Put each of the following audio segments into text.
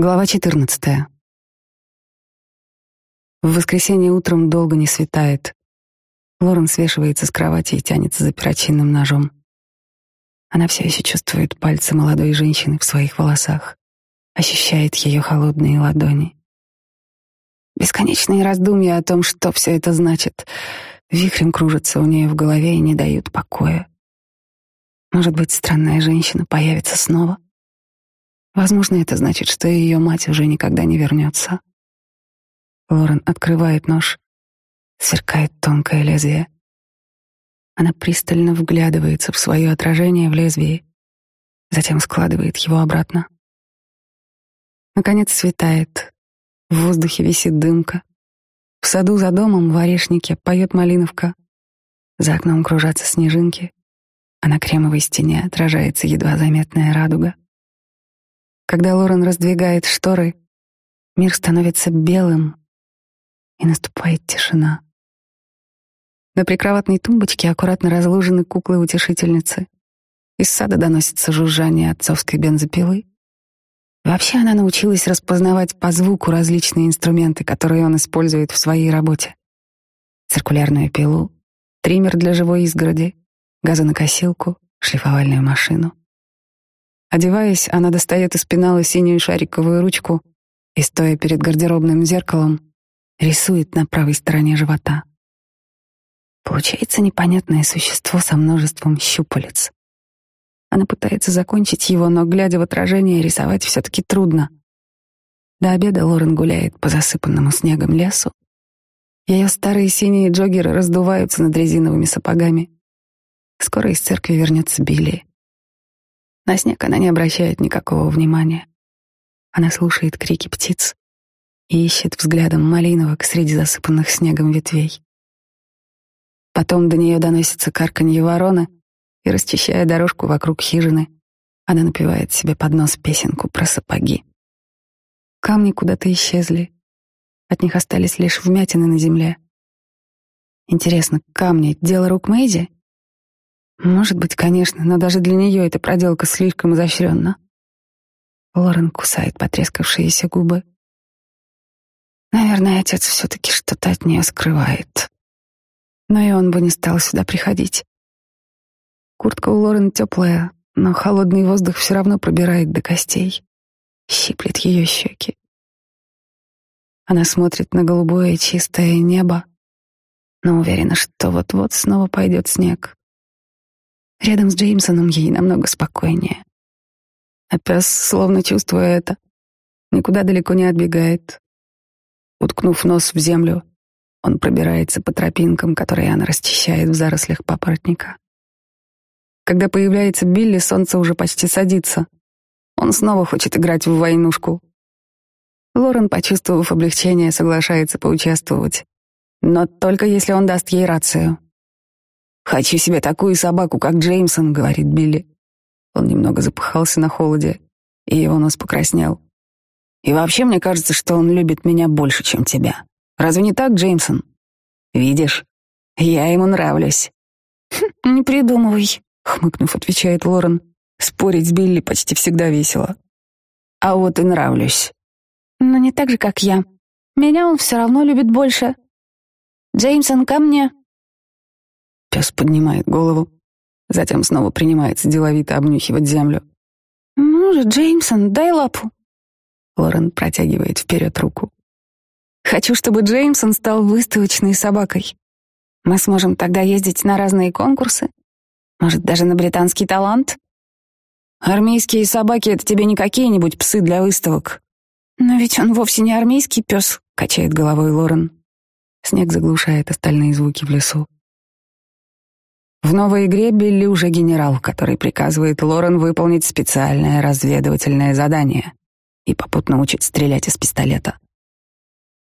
Глава 14. В воскресенье утром долго не светает. Лорен свешивается с кровати и тянется за перочинным ножом. Она все еще чувствует пальцы молодой женщины в своих волосах, ощущает ее холодные ладони. Бесконечные раздумья о том, что все это значит, вихрем кружатся у нее в голове и не дают покоя. Может быть, странная женщина появится снова — Возможно, это значит, что ее мать уже никогда не вернется. Лорен открывает нож, сверкает тонкое лезвие. Она пристально вглядывается в свое отражение в лезвии, затем складывает его обратно. Наконец светает, в воздухе висит дымка. В саду за домом в орешнике поет малиновка. За окном кружатся снежинки, а на кремовой стене отражается едва заметная радуга. Когда Лорен раздвигает шторы, мир становится белым, и наступает тишина. На прикроватной тумбочке аккуратно разложены куклы-утешительницы. Из сада доносится жужжание отцовской бензопилы. Вообще она научилась распознавать по звуку различные инструменты, которые он использует в своей работе. Циркулярную пилу, триммер для живой изгороди, газонокосилку, шлифовальную машину. Одеваясь, она достает из пенала синюю шариковую ручку и, стоя перед гардеробным зеркалом, рисует на правой стороне живота. Получается непонятное существо со множеством щупалец. Она пытается закончить его, но, глядя в отражение, рисовать все-таки трудно. До обеда Лорен гуляет по засыпанному снегом лесу. Ее старые синие джоггеры раздуваются над резиновыми сапогами. Скоро из церкви вернется Билли. На снег она не обращает никакого внимания. Она слушает крики птиц и ищет взглядом малиновок среди засыпанных снегом ветвей. Потом до нее доносится карканье ворона, и, расчищая дорожку вокруг хижины, она напевает себе под нос песенку про сапоги. Камни куда-то исчезли, от них остались лишь вмятины на земле. Интересно, камни — дело рук Мэйди? Может быть, конечно, но даже для нее эта проделка слишком изощренна. Лорен кусает потрескавшиеся губы. Наверное, отец все-таки что-то от нее скрывает. Но и он бы не стал сюда приходить. Куртка у Лорен теплая, но холодный воздух все равно пробирает до костей, щиплет ее щеки. Она смотрит на голубое чистое небо, но уверена, что вот-вот снова пойдет снег. Рядом с Джеймсоном ей намного спокойнее. А пес, словно чувствуя это, никуда далеко не отбегает. Уткнув нос в землю, он пробирается по тропинкам, которые она расчищает в зарослях папоротника. Когда появляется Билли, солнце уже почти садится. Он снова хочет играть в войнушку. Лорен, почувствовав облегчение, соглашается поучаствовать. Но только если он даст ей рацию. «Хочу себе такую собаку, как Джеймсон», — говорит Билли. Он немного запыхался на холоде, и его нос покраснел. «И вообще мне кажется, что он любит меня больше, чем тебя. Разве не так, Джеймсон? Видишь, я ему нравлюсь». Хм, «Не придумывай», — хмыкнув, отвечает Лорен. Спорить с Билли почти всегда весело. «А вот и нравлюсь». «Но не так же, как я. Меня он все равно любит больше». «Джеймсон, ко мне!» Пес поднимает голову, затем снова принимается деловито обнюхивать землю. «Ну же, Джеймсон, дай лапу!» Лорен протягивает вперед руку. «Хочу, чтобы Джеймсон стал выставочной собакой. Мы сможем тогда ездить на разные конкурсы, может, даже на британский талант. Армейские собаки — это тебе не какие-нибудь псы для выставок. Но ведь он вовсе не армейский пес», — качает головой Лорен. Снег заглушает остальные звуки в лесу. В новой игре Билли уже генерал, который приказывает Лорен выполнить специальное разведывательное задание и попутно учит стрелять из пистолета.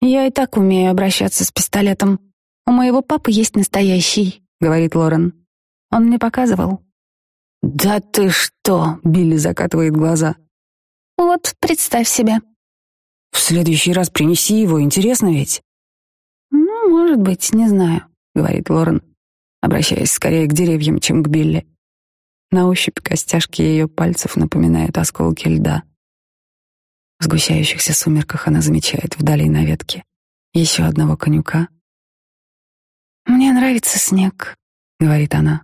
«Я и так умею обращаться с пистолетом. У моего папы есть настоящий», — говорит Лорен. «Он мне показывал». «Да ты что!» — Билли закатывает глаза. «Вот, представь себе». «В следующий раз принеси его, интересно ведь?» «Ну, может быть, не знаю», — говорит Лорен обращаясь скорее к деревьям, чем к Билли. На ощупь костяшки ее пальцев напоминают осколки льда. В сгущающихся сумерках она замечает вдали на ветке еще одного конюка. «Мне нравится снег», — говорит она.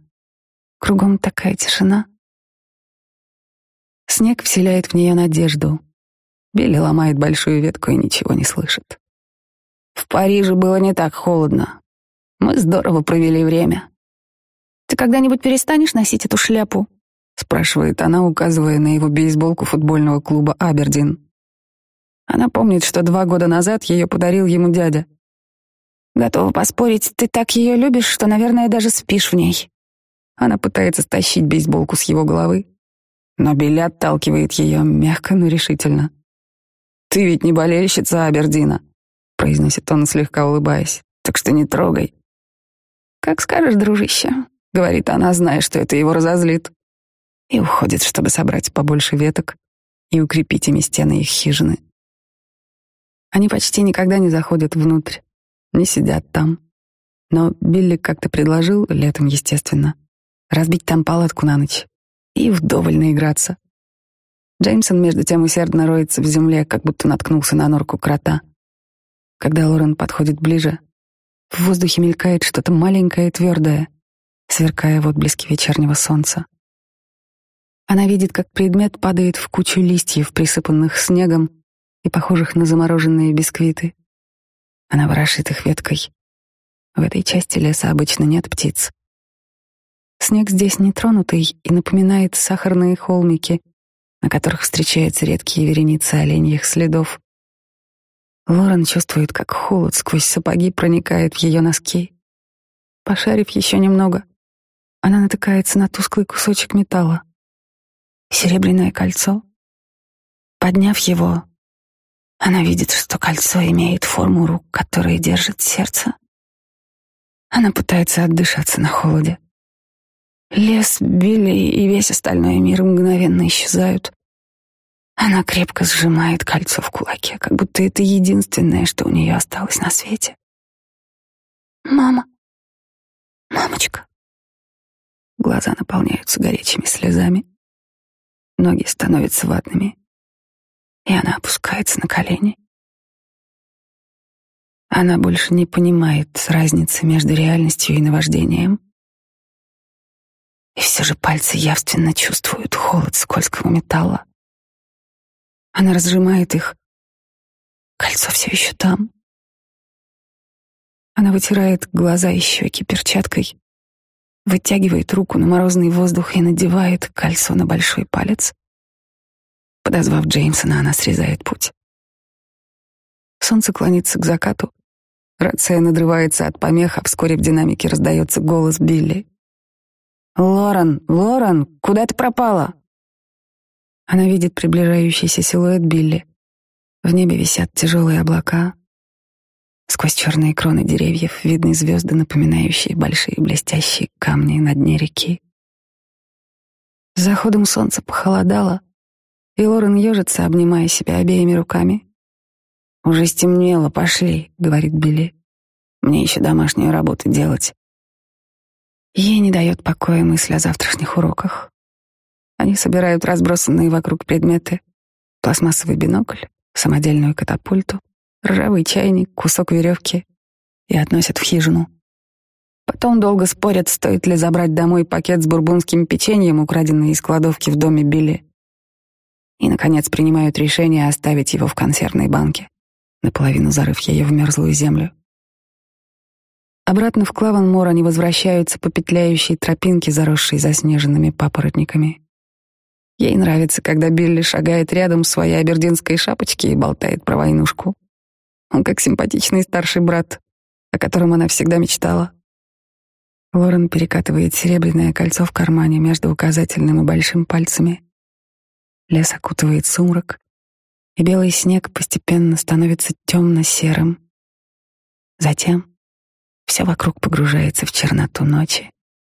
«Кругом такая тишина». Снег вселяет в нее надежду. Билли ломает большую ветку и ничего не слышит. «В Париже было не так холодно», мы здорово провели время. Ты когда-нибудь перестанешь носить эту шляпу? спрашивает она, указывая на его бейсболку футбольного клуба Абердин. Она помнит, что два года назад ее подарил ему дядя. Готова поспорить, ты так ее любишь, что, наверное, даже спишь в ней. Она пытается стащить бейсболку с его головы, но Билли отталкивает ее мягко, но решительно. «Ты ведь не болельщица Абердина», — произносит он, слегка улыбаясь, — «так что не трогай». «Как скажешь, дружище», — говорит она, зная, что это его разозлит. И уходит, чтобы собрать побольше веток и укрепить ими стены их хижины. Они почти никогда не заходят внутрь, не сидят там. Но Билли как-то предложил, летом, естественно, разбить там палатку на ночь и вдоволь наиграться. Джеймсон, между тем, усердно роется в земле, как будто наткнулся на норку крота. Когда Лорен подходит ближе, в воздухе мелькает что-то маленькое и твердое, сверкая в отблеске вечернего солнца. Она видит, как предмет падает в кучу листьев, присыпанных снегом и похожих на замороженные бисквиты. Она ворошит их веткой. В этой части леса обычно нет птиц. Снег здесь нетронутый и напоминает сахарные холмики, на которых встречаются редкие вереницы оленьих следов. Лорен чувствует, как холод сквозь сапоги проникает в ее носки. Пошарив еще немного, она натыкается на тусклый кусочек металла. Серебряное кольцо. Подняв его, она видит, что кольцо имеет форму рук, которые держат сердце. Она пытается отдышаться на холоде. Лес, Билли и весь остальной мир мгновенно исчезают. Она крепко сжимает кольцо в кулаке, как будто это единственное, что у нее осталось на свете. «Мама! Мамочка!» Глаза наполняются горячими слезами, ноги становятся ватными, и она опускается на колени. Она больше не понимает разницы между реальностью и наваждением. И все же пальцы явственно чувствуют холод скользкого металла. Она разжимает их. Кольцо все еще там. Она вытирает глаза и щеки перчаткой, вытягивает руку на морозный воздух и надевает кольцо на большой палец. Подозвав Джеймсона, она срезает путь. Солнце клонится к закату. Рация надрывается от помех, а вскоре в динамике раздается голос Билли. «Лорен, Лорен, куда ты пропала?» Она видит приближающийся силуэт Билли. В небе висят тяжелые облака. Сквозь черные кроны деревьев видны звезды, напоминающие большие блестящие камни на дне реки. С заходом солнца похолодало, и Лорен ежится, обнимая себя обеими руками. «Уже стемнело, пошли», — говорит Билли. «Мне еще домашнюю работу делать». Ей не дает покоя мысль о завтрашних уроках. Они собирают разбросанные вокруг предметы. Пластмассовый бинокль, самодельную катапульту, ржавый чайник, кусок веревки и относят в хижину. Потом долго спорят, стоит ли забрать домой пакет с бурбонским печеньем, украденный из кладовки в доме Билли. И, наконец, принимают решение оставить его в консервной банке, наполовину зарыв ее в мерзлую землю. Обратно в Клаванмор они возвращаются по петляющей тропинке, заросшей заснеженными папоротниками. Ей нравится, когда Билли шагает рядом в своей абердинской шапочке и болтает про войнушку. Он как симпатичный старший брат, о котором она всегда мечтала. Лорен перекатывает серебряное кольцо в кармане между указательным и большим пальцами. Лес окутывает сумрак, и белый снег постепенно становится темно-серым. Затем все вокруг погружается в черноту ночи.